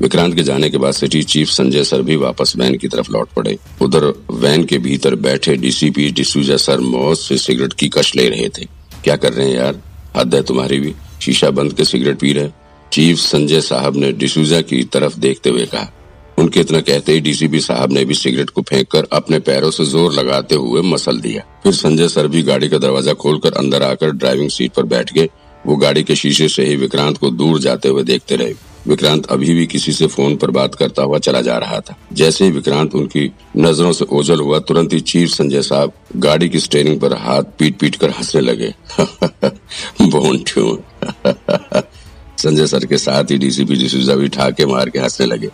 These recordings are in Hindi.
विक्रांत के जाने के बाद सिटी चीफ संजय सर भी वापस वैन की तरफ़ लौट पड़े। उधर वैन के भीतर बैठे डीसीपी डिसूजा सर मौत से सिगरेट की कश ले रहे थे। क्या कर रहे हैं यार? हद है तुम्हारी भी। शीशा बंद के सिगरेट पी रहे चीफ संजय साहब ने डिसूजा की तरफ़ देखते हुए कहा। उनके इतना कहते ही डीसीपी साहब ने भी सिगरेट को फेंक कर अपने पैरों से ज़ोर लगाते हुए मसल दिया। फिर संजय सर भी गाड़ी का दरवाज़ा खोलकर अंदर आकर ड्राइविंग सीट पर बैठ गए। वो गाड़ी के शीशे से ही विक्रांत को दूर जाते हुए देखते रहे। विक्रांत अभी भी किसी से फ़ोन पर बात करता हुआ चला जा रहा था। जैसे ही विक्रांत उनकी नज़रों से ओझल हुआ तुरंत ही चीफ संजय साहब गाड़ी की स्टेयरिंग पर हाथ पीट पीट कर हंसने लगे। संजय सर के साथ ही डीसीपी डिसूजा भी ठाके मार के हंसने लगे।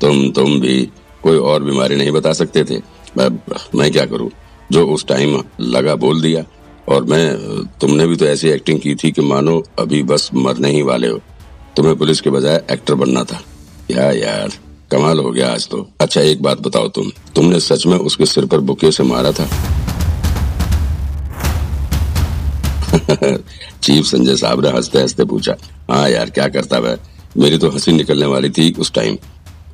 तुम तुम भी कोई और बीमारी नहीं बता सकते थे। मैं, मैं क्या करूँ? जो उस टाइम लगा बोल दिया और मैं, तुमने भी तो ऐसी एक्टिंग की थी कि मानो अभी बस मरने ही वाले हो। तुम्हें पुलिस के बजाय एक्टर बनना था। या यार, कमाल हो गया आज तो। अच्छा एक बात बताओ तुम। तुमने सच में उसके सिर पर बुके से मारा था? चीफ संजय साहब ने हँसते हँसते पूछा हाँ यार, क्या करता वह? मेरी तो हँसी निकलने वाली थी उस टाइम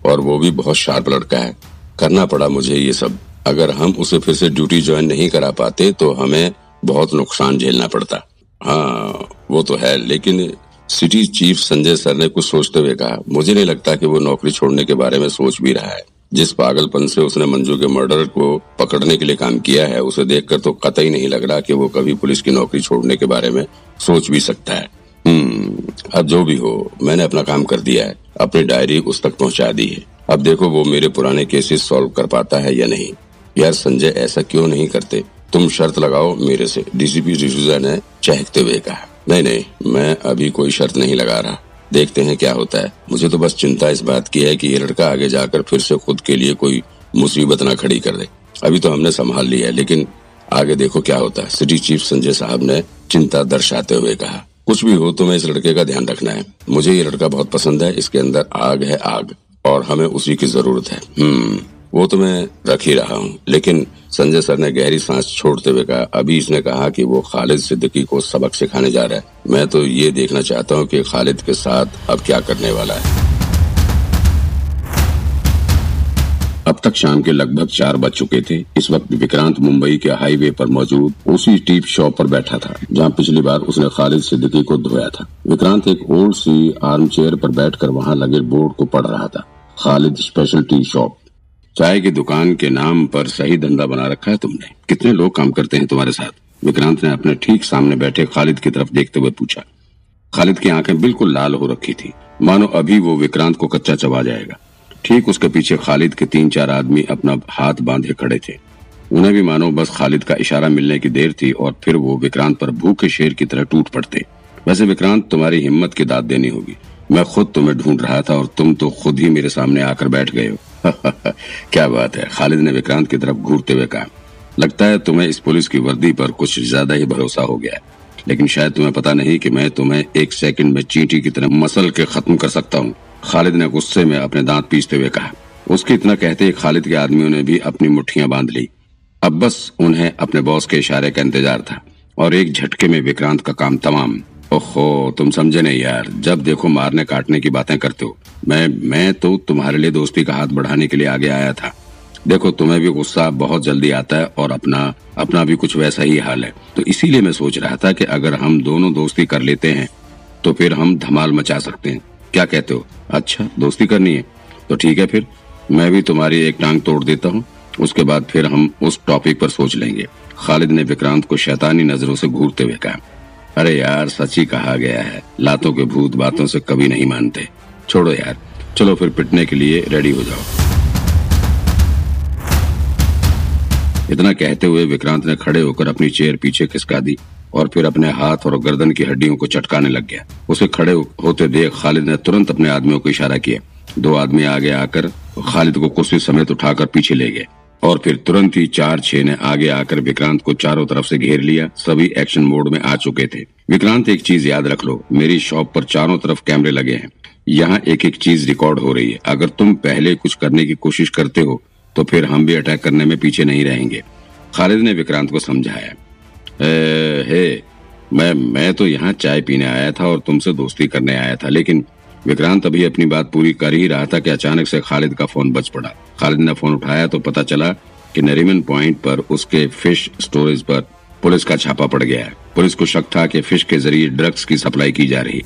और वो भी बहुत शार्प लड़का है। करना पड़ा मुझे ये सब। अगर हम उसे फिर से ड्यूटी ज्वाइन नहीं करा पाते तो हमें बहुत नुकसान झेलना पड़ता। हाँ वो तो है, लेकिन सिटी चीफ संजय सर ने कुछ सोचते हुए कहा, मुझे नहीं लगता कि वो नौकरी छोड़ने के बारे में सोच भी रहा है। जिस पागलपन से उसने मंजू के मर्डर को पकड़ने के लिए काम किया है, उसे देखकर तो कतई नहीं लग रहा कि वो कभी पुलिस की नौकरी छोड़ने के बारे में सोच भी सकता है। हम्म अब जो भी हो, मैंने अपना काम कर दिया है, अपनी डायरी उस तक पहुँचा दी है। अब देखो वो मेरे पुराने केसेस सॉल्व कर पाता है या नहीं। यार, संजय, ऐसा क्यों नहीं करते? तुम शर्त लगाओ मेरे से। डीसीपी डिसूजा ने चहकते हुए कहा। नहीं नहीं, मैं अभी कोई शर्त नहीं लगा रहा। देखते हैं क्या होता है। मुझे तो बस चिंता इस बात की है कि ये लड़का आगे जाकर फिर से खुद के लिए कोई मुसीबत ना खड़ी कर दे। अभी तो हमने संभाल लिया है, लेकिन आगे देखो क्या होता है। सिटी चीफ संजय साहब ने चिंता दर्शाते हुए कहा, कुछ भी हो तो मैं इस लड़के का ध्यान रखना है। मुझे ये लड़का बहुत पसंद है, इसके अंदर आग है आग, और हमें उसी की ज़रूरत है। हम्म। वो तो मैं रख ही रहा हूँ। लेकिन संजय सर ने गहरी सांस छोड़ते हुए कहा, अभी इसने कहा कि वो खालिद सिद्दीकी को सबक सिखाने जा रहा है। मैं तो ये देखना चाहता हूँ कि खालिद के साथ अब क्या करने वाला है। अब तक शाम के लगभग चार बज चुके थे। इस वक्त विक्रांत मुंबई के हाईवे पर मौजूद उसी टीप शॉप पर बैठा था, जहाँ पिछली बार उसने खालिद सिद्दीकी को धोया था। विक्रांत एक ओल्ड सी आर्म चेयर पर बैठकर वहाँ लगे बोर्ड को पढ़ रहा था। Khalid special tea shop. चाय की दुकान के नाम पर सही धंधा बना रखा है तुमने। कितने लोग काम करते हैं तुम्हारे साथ? विक्रांत ने अपने ठीक सामने बैठे खालिद की तरफ़ देखते हुए पूछा। खालिद की आँखें बिल्कुल लाल हो रखी थी। मानो अभी वो विक्रांत को कच्चा चबा जाएगा। ठीक उसके पीछे खालिद के तीन चार आदमी अपना हाथ बांधे खड़े थे। उन्हें भी मानो बस खालिद का इशारा मिलने की देर थी और फिर वो विक्रांत पर भूखे शेर की तरह टूट पड़ते। वैसे विक्रांत तुम्हारी हिम्मत की दाद देनी होगी। मैं खुद तुम्हें ढूंढ रहा था और तुम तो खुद ही मेरे सामने आकर बैठ गए हो। क्या बात है, खालिद ने विक्रांत की तरफ़ घूरते हुए कहा। लगता है तुम्हें इस पुलिस की वर्दी पर कुछ ज़्यादा ही भरोसा हो गया लेकिन शायद तुम्हें पता नहीं कि मैं तुम्हें एक सेकंड में चींटी की तरह मसल के खत्म कर सकता हूँ, खालिद ने गुस्से में अपने दांत पीसते हुए कहा। उसके इतना कहते ही खालिद के आदमियों ने भी अपनी मुठ्ठियाँ बाँध ली। अब बस उन्हें अपने बॉस के इशारे का इंतज़ार था, और एक झटके में विक्रांत का काम तमाम ओहो, तुम समझे नहीं यार। जब देखो मारने काटने की बातें करते हो। मैं मैं तो तुम्हारे लिए दोस्ती का हाथ बढ़ाने के लिए आगे आया था। देखो, तुम्हें भी गुस्सा बहुत जल्दी आता है और अपना अपना भी कुछ वैसा ही हाल है। तो इसीलिए मैं सोच रहा था कि अगर हम दोनों दोस्ती कर लेते हैं तो फिर हम धमाल मचा सकते हैं। क्या कहते हो? अच्छा दोस्ती करनी है। तो ठीक है फिर। मैं भी तुम्हारी एक टांग तोड़ देता हूँ। उसके बाद फिर हम उस टॉपिक पर सोच लेंगे। खालिद ने विक्रांत को शैतानी नज़रों से घूरते हुए कहा अरे यार सच ही कहा गया है। लातों के भूत बातों से कभी नहीं मानते। छोड़ो यार, चलो फिर पिटने के लिए रेडी हो जाओ। इतना कहते हुए विक्रांत ने खड़े होकर अपनी चेयर पीछे खिसका दी और फिर अपने हाथ और गर्दन की हड्डियों को चटकाने लग गया। उसे खड़े होते देख खालिद ने तुरंत अपने आदमियों को इशारा किया। दो आदमी आगे आकर खालिद को कुर्सी समेत उठाकर पीछे ले गए। और फिर तुरंत ही चार छह ने आगे आकर विक्रांत को चारों तरफ़ से घेर लिया। सभी एक्शन मोड में आ चुके थे। विक्रांत, एक चीज़ याद रख लो। मेरी शॉप पर चारों तरफ़ कैमरे लगे हैं। यहाँ एक एक चीज़ रिकॉर्ड हो रही है। अगर तुम पहले कुछ करने की कोशिश करते हो तो फिर हम भी अटैक करने में पीछे नहीं रहेंगे। खालिद ने विक्रांत को समझाया। हे, मैं मैं तो यहाँ चाय पीने आया था और तुमसे दोस्ती करने आया था, लेकिन विक्रांत अभी अपनी बात पूरी कर ही रहा था कि अचानक से खालिद का फ़ोन बच पड़ा। खालिद ने फ़ोन उठाया तो पता चला कि नरीमन पॉइंट पर उसके फ़िश स्टोरेज पर पुलिस का छापा पड़ गया है। पुलिस को शक था कि फ़िश के ज़रिए ड्रग्स की सप्लाई की जा रही।